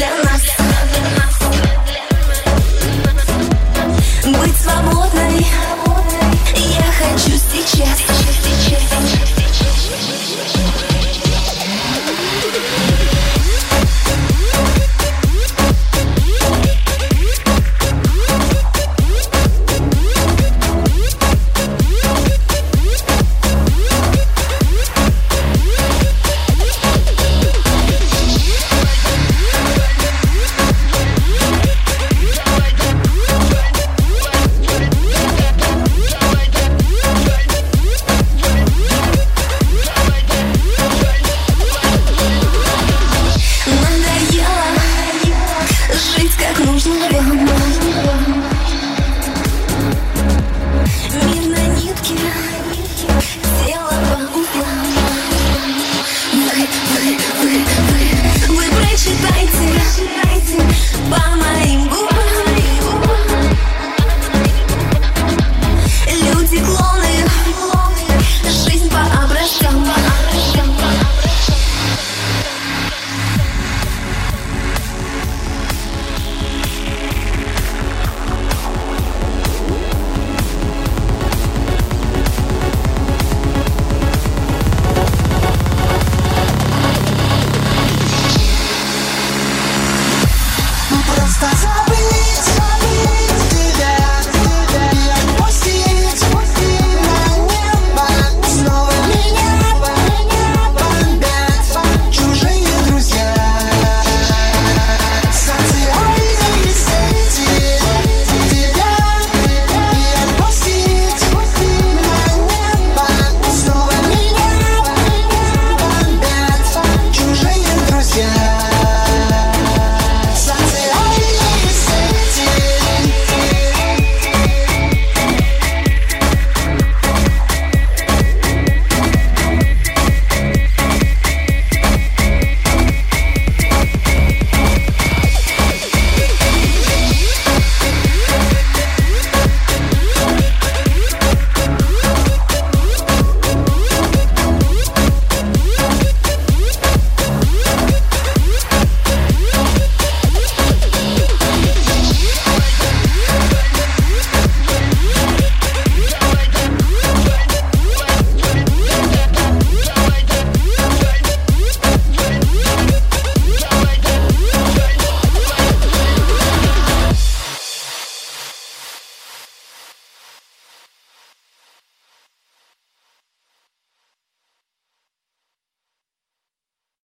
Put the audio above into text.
Let problemas.